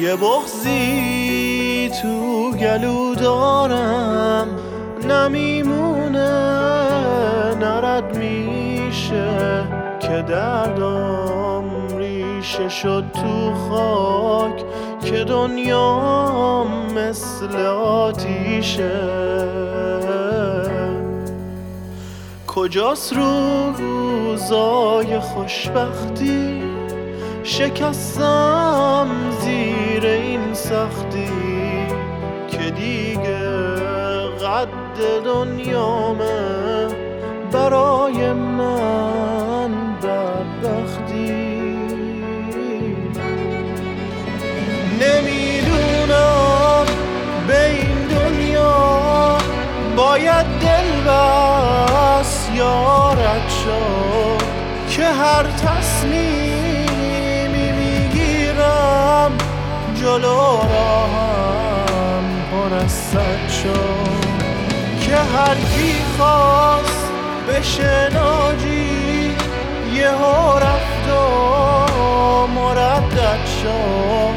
یه بغزی تو گلو دارم نمیمونه نرد میشه که دردم ریشه شد تو خاک که دنیام مثل آتیشه. کجاست روزای خوشبختی؟ شکستم زیر این سختی که دیگه قد دنیامه برای من بدبختی. نمی‌دونم به این دنیا باید دل بس یارت که هر تصمیمی جلو راهم پر از شد که هر کی خواست بشه ناجی یه رفت و مردد شد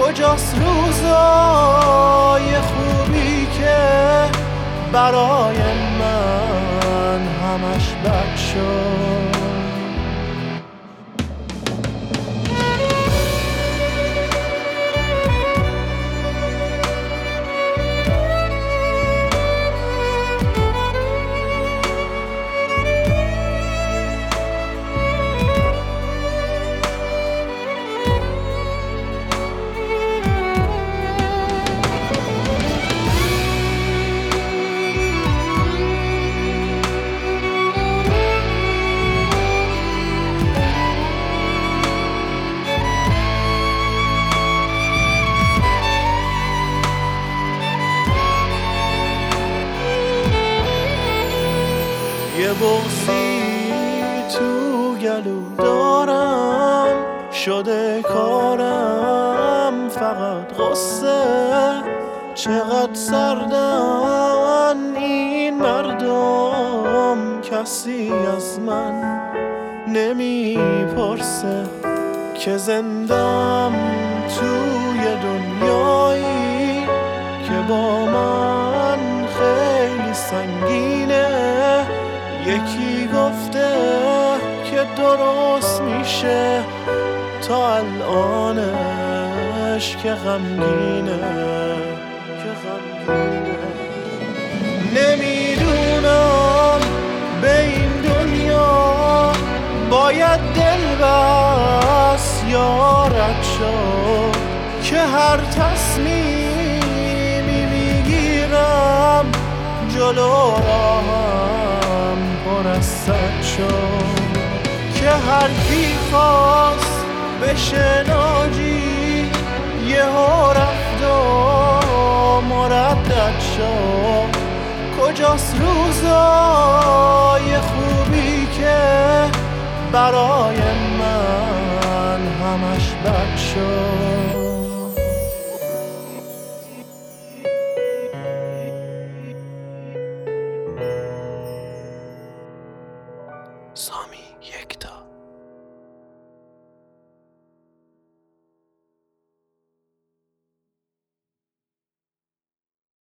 کجاست روزای خوبی که برای من همش بد شد؟ یه بغزی تو گلو دارم شده کارم فقط غصه. چقدر سردن این مردم کسی از من نمی‌پرسه که زندم یکی گفته که درست میشه تا الانش که غمگینه که غمگینه. نمی‌دونم به این دنیا باید دل بس یارت شد که هر تصمیمی می‌گیرم جلو راهم سد شد که هر کی خواست بشه ناجی یه رفت و مردد شد. کجاست روزای خوبی که برای من همش بد شد؟